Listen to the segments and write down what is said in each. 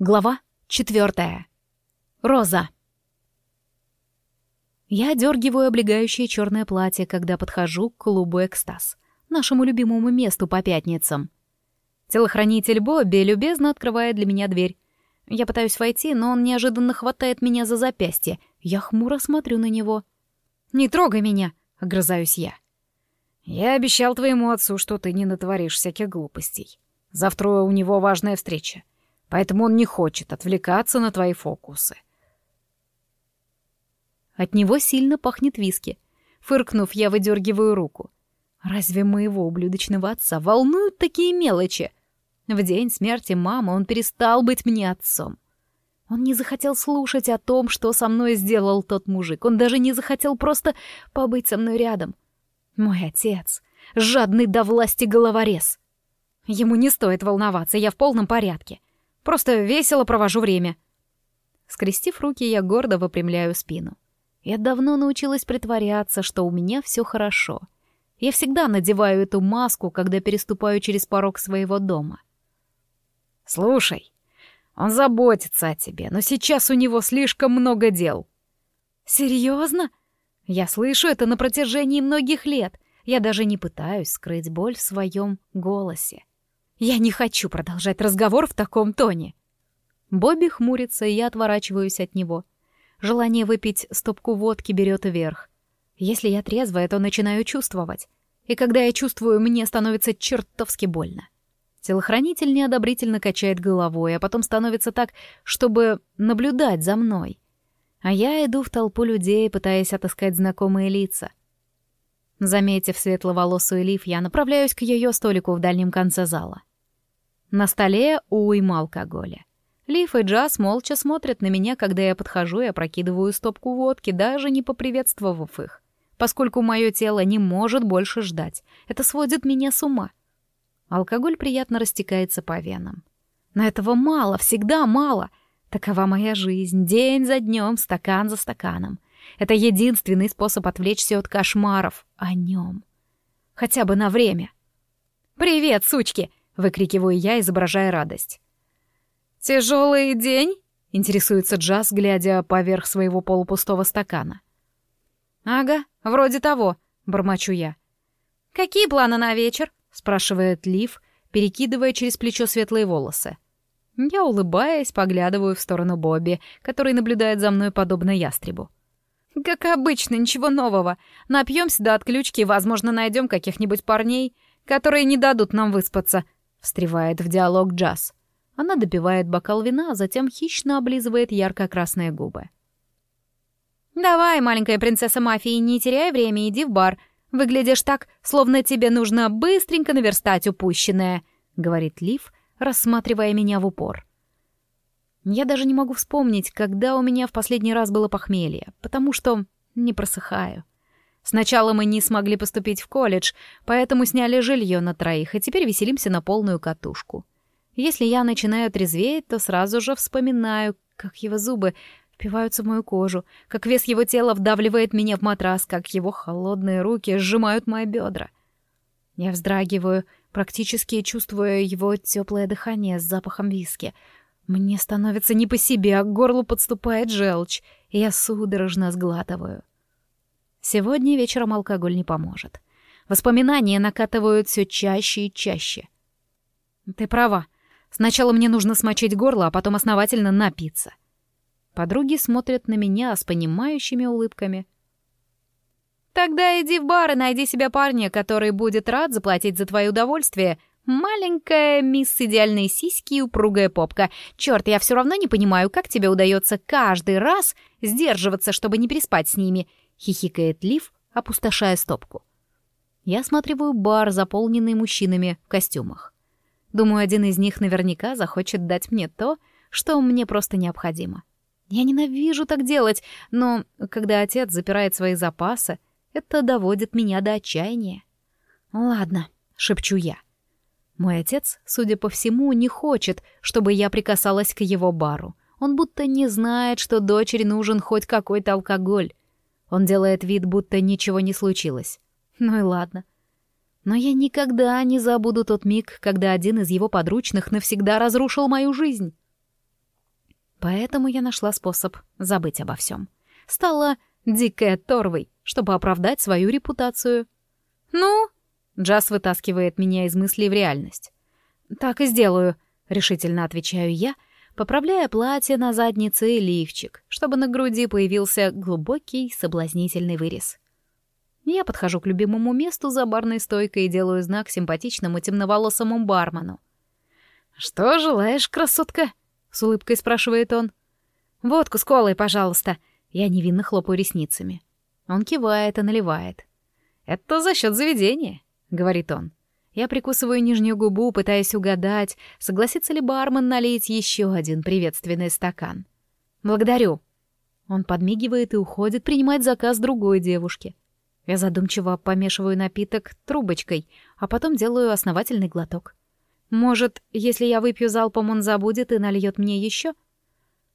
Глава четвертая. Роза. Я дергиваю облегающее черное платье, когда подхожу к клубу «Экстаз», нашему любимому месту по пятницам. Телохранитель Бобби любезно открывает для меня дверь. Я пытаюсь войти, но он неожиданно хватает меня за запястье. Я хмуро смотрю на него. «Не трогай меня!» — огрызаюсь я. «Я обещал твоему отцу, что ты не натворишь всяких глупостей. Завтра у него важная встреча поэтому он не хочет отвлекаться на твои фокусы. От него сильно пахнет виски. Фыркнув, я выдергиваю руку. Разве моего ублюдочного отца волнуют такие мелочи? В день смерти мамы он перестал быть мне отцом. Он не захотел слушать о том, что со мной сделал тот мужик. Он даже не захотел просто побыть со мной рядом. Мой отец — жадный до власти головорез. Ему не стоит волноваться, я в полном порядке. Просто весело провожу время». Скрестив руки, я гордо выпрямляю спину. Я давно научилась притворяться, что у меня все хорошо. Я всегда надеваю эту маску, когда переступаю через порог своего дома. «Слушай, он заботится о тебе, но сейчас у него слишком много дел». «Серьезно? Я слышу это на протяжении многих лет. Я даже не пытаюсь скрыть боль в своем голосе. Я не хочу продолжать разговор в таком тоне. Бобби хмурится, и я отворачиваюсь от него. Желание выпить стопку водки берет вверх. Если я трезвая, то начинаю чувствовать. И когда я чувствую, мне становится чертовски больно. Телохранитель неодобрительно качает головой, а потом становится так, чтобы наблюдать за мной. А я иду в толпу людей, пытаясь отыскать знакомые лица. Заметив светловолосую Лив, я направляюсь к ее столику в дальнем конце зала. На столе уйма алкоголя. Лив и Джаз молча смотрят на меня, когда я подхожу и опрокидываю стопку водки, даже не поприветствовав их. Поскольку мое тело не может больше ждать. Это сводит меня с ума. Алкоголь приятно растекается по венам. Но этого мало, всегда мало. Такова моя жизнь, день за днем, стакан за стаканом. Это единственный способ отвлечься от кошмаров о нем. Хотя бы на время. «Привет, сучки!» — выкрикиваю я, изображая радость. «Тяжелый день?» — интересуется Джаз, глядя поверх своего полупустого стакана. «Ага, вроде того», — бормочу я. «Какие планы на вечер?» — спрашивает Лив, перекидывая через плечо светлые волосы. Я, улыбаясь, поглядываю в сторону Бобби, который наблюдает за мной подобно ястребу. «Как обычно, ничего нового. Напьемся до отключки и, возможно, найдем каких-нибудь парней, которые не дадут нам выспаться», Встревает в диалог Джаз. Она допивает бокал вина, а затем хищно облизывает ярко-красные губы. «Давай, маленькая принцесса мафии, не теряй время, иди в бар. Выглядишь так, словно тебе нужно быстренько наверстать упущенное», — говорит Лив, рассматривая меня в упор. Я даже не могу вспомнить, когда у меня в последний раз было похмелье, потому что не просыхаю. Сначала мы не смогли поступить в колледж, поэтому сняли жилье на троих, и теперь веселимся на полную катушку. Если я начинаю трезветь, то сразу же вспоминаю, как его зубы впиваются в мою кожу, как вес его тела вдавливает меня в матрас, как его холодные руки сжимают мои бедра. Я вздрагиваю, практически чувствуя его теплое дыхание с запахом виски. Мне становится не по себе, а к горлу подступает желчь, и я судорожно сглатываю. Сегодня вечером алкоголь не поможет. Воспоминания накатывают все чаще и чаще. Ты права. Сначала мне нужно смочить горло, а потом основательно напиться. Подруги смотрят на меня с понимающими улыбками. Тогда иди в бар и найди себе парня, который будет рад заплатить за твое удовольствие. Маленькая мисс идеальной сиськи и упругая попка. Черт, я все равно не понимаю, как тебе удается каждый раз сдерживаться, чтобы не переспать с ними —— хихикает Лив, опустошая стопку. Я осматриваю бар, заполненный мужчинами в костюмах. Думаю, один из них наверняка захочет дать мне то, что мне просто необходимо. Я ненавижу так делать, но когда отец запирает свои запасы, это доводит меня до отчаяния. «Ладно», — шепчу я. Мой отец, судя по всему, не хочет, чтобы я прикасалась к его бару. Он будто не знает, что дочери нужен хоть какой-то алкоголь. Он делает вид, будто ничего не случилось. Ну и ладно. Но я никогда не забуду тот миг, когда один из его подручных навсегда разрушил мою жизнь. Поэтому я нашла способ забыть обо всем. Стала дикая торвой, чтобы оправдать свою репутацию. «Ну?» — Джаз вытаскивает меня из мыслей в реальность. «Так и сделаю», — решительно отвечаю я, поправляя платье на заднице и лифчик, чтобы на груди появился глубокий соблазнительный вырез. Я подхожу к любимому месту за барной стойкой и делаю знак симпатичному темноволосому бармену. «Что желаешь, красотка?» — с улыбкой спрашивает он. «Водку с колой, пожалуйста». Я невинно хлопаю ресницами. Он кивает и наливает. «Это за счет заведения», — говорит он. Я прикусываю нижнюю губу, пытаясь угадать, согласится ли бармен налить еще один приветственный стакан. «Благодарю». Он подмигивает и уходит принимать заказ другой девушки. Я задумчиво помешиваю напиток трубочкой, а потом делаю основательный глоток. Может, если я выпью залпом, он забудет и нальет мне еще?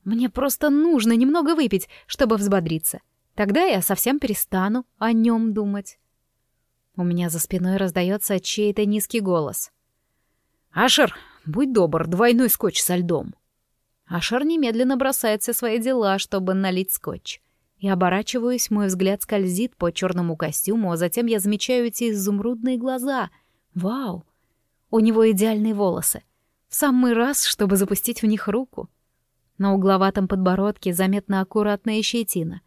Мне просто нужно немного выпить, чтобы взбодриться. Тогда я совсем перестану о нем думать. У меня за спиной раздается чей-то низкий голос. «Ашер, будь добр, двойной скотч со льдом». Ашер немедленно бросает все свои дела, чтобы налить скотч. Я оборачиваюсь, мой взгляд скользит по черному костюму, а затем я замечаю эти изумрудные глаза. Вау! У него идеальные волосы. В самый раз, чтобы запустить в них руку. На угловатом подбородке заметна аккуратная щетина.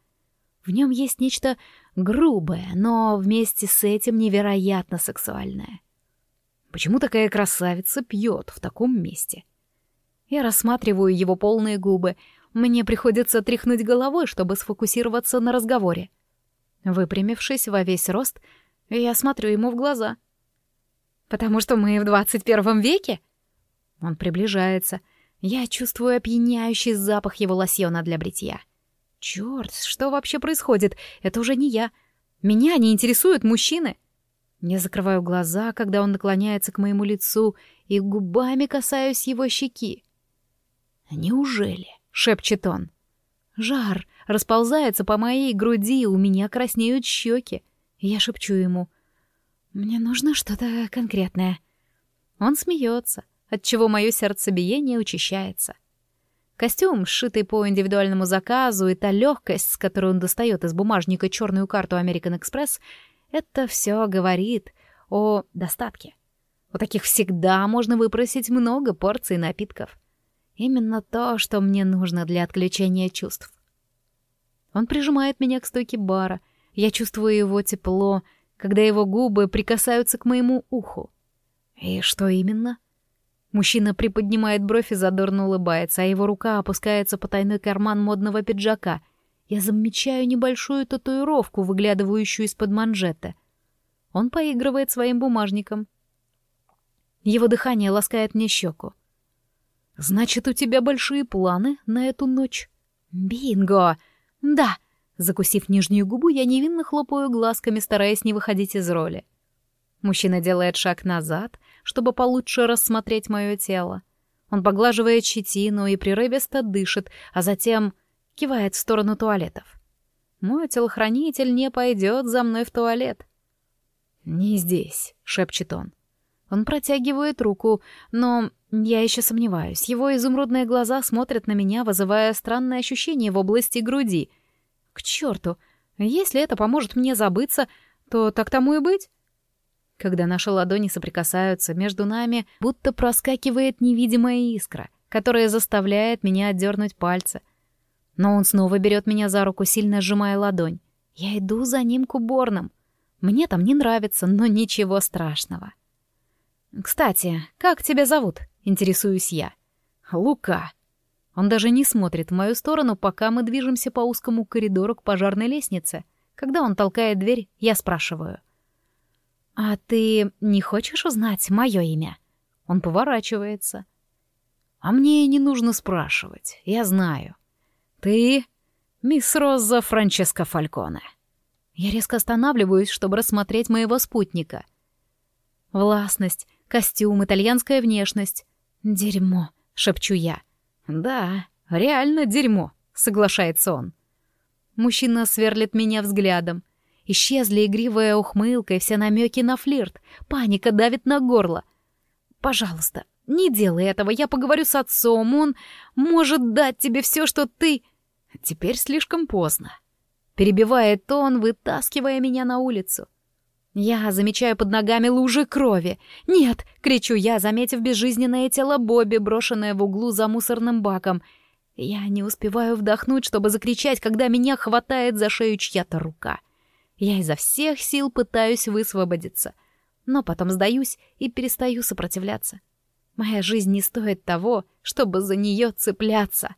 В нем есть нечто грубое, но вместе с этим невероятно сексуальное. Почему такая красавица пьет в таком месте? Я рассматриваю его полные губы, мне приходится тряхнуть головой, чтобы сфокусироваться на разговоре. Выпрямившись во весь рост, я смотрю ему в глаза. «Потому что мы в двадцать первом веке?» Он приближается. Я чувствую опьяняющий запах его лосьона для бритья. Чёрт, что вообще происходит? Это уже не я. Меня не интересуют мужчины. Я закрываю глаза, когда он наклоняется к моему лицу, и губами касаюсь его щеки. Неужели? — шепчет он. Жар расползается по моей груди, у меня краснеют щеки. Я шепчу ему. «Мне нужно что-то конкретное». Он смеется, отчего мое сердцебиение учащается. Костюм, сшитый по индивидуальному заказу, и та легкость, с которой он достает из бумажника черную карту American Express, это все говорит о достатке. У таких всегда можно выпросить много порций напитков. Именно то, что мне нужно для отключения чувств. Он прижимает меня к стойке бара. Я чувствую его тепло, когда его губы прикасаются к моему уху. И что именно? Мужчина приподнимает бровь и задорно улыбается, а его рука опускается по тайной карман модного пиджака. Я замечаю небольшую татуировку, выглядывающую из-под манжета. Он поигрывает своим бумажником. Его дыхание ласкает мне щеку. Значит, у тебя большие планы на эту ночь? Бинго! Да! Закусив нижнюю губу, я невинно хлопаю глазками, стараясь не выходить из роли. Мужчина делает шаг назад, чтобы получше рассмотреть мое тело. Он поглаживает щетину и прерывисто дышит, а затем кивает в сторону туалетов. Мой телохранитель не пойдет за мной в туалет. «Не здесь», — шепчет он. Он протягивает руку, но я еще сомневаюсь. Его изумрудные глаза смотрят на меня, вызывая странное ощущение в области груди. К черту! Если это поможет мне забыться, то так тому и быть. Когда наши ладони соприкасаются, между нами будто проскакивает невидимая искра, которая заставляет меня отдернуть пальцы. Но он снова берет меня за руку, сильно сжимая ладонь. Я иду за ним к уборным. Мне там не нравится, но ничего страшного. «Кстати, как тебя зовут?» — интересуюсь я. «Лука». Он даже не смотрит в мою сторону, пока мы движемся по узкому коридору к пожарной лестнице. Когда он толкает дверь, я спрашиваю. «А ты не хочешь узнать мое имя?» Он поворачивается. «А мне не нужно спрашивать, я знаю. Ты мисс Роза Франческо Фальконе». Я резко останавливаюсь, чтобы рассмотреть моего спутника. Властность, Костюм, итальянская внешность. «Дерьмо», — шепчу я. «Да, реально дерьмо», — соглашается он. Мужчина сверлит меня взглядом. Исчезли игривая ухмылка и все намеки на флирт. Паника давит на горло. «Пожалуйста, Не делай этого, я поговорю с отцом, он может дать тебе все, что ты... Теперь слишком поздно. Перебивает он, вытаскивая меня на улицу. Я замечаю под ногами лужи крови. «Нет!» — кричу я, заметив безжизненное тело Бобби, брошенное в углу за мусорным баком. Я не успеваю вдохнуть, чтобы закричать, когда меня хватает за шею чья-то рука. Я изо всех сил пытаюсь высвободиться, но потом сдаюсь и перестаю сопротивляться. Моя жизнь не стоит того, чтобы за нее цепляться.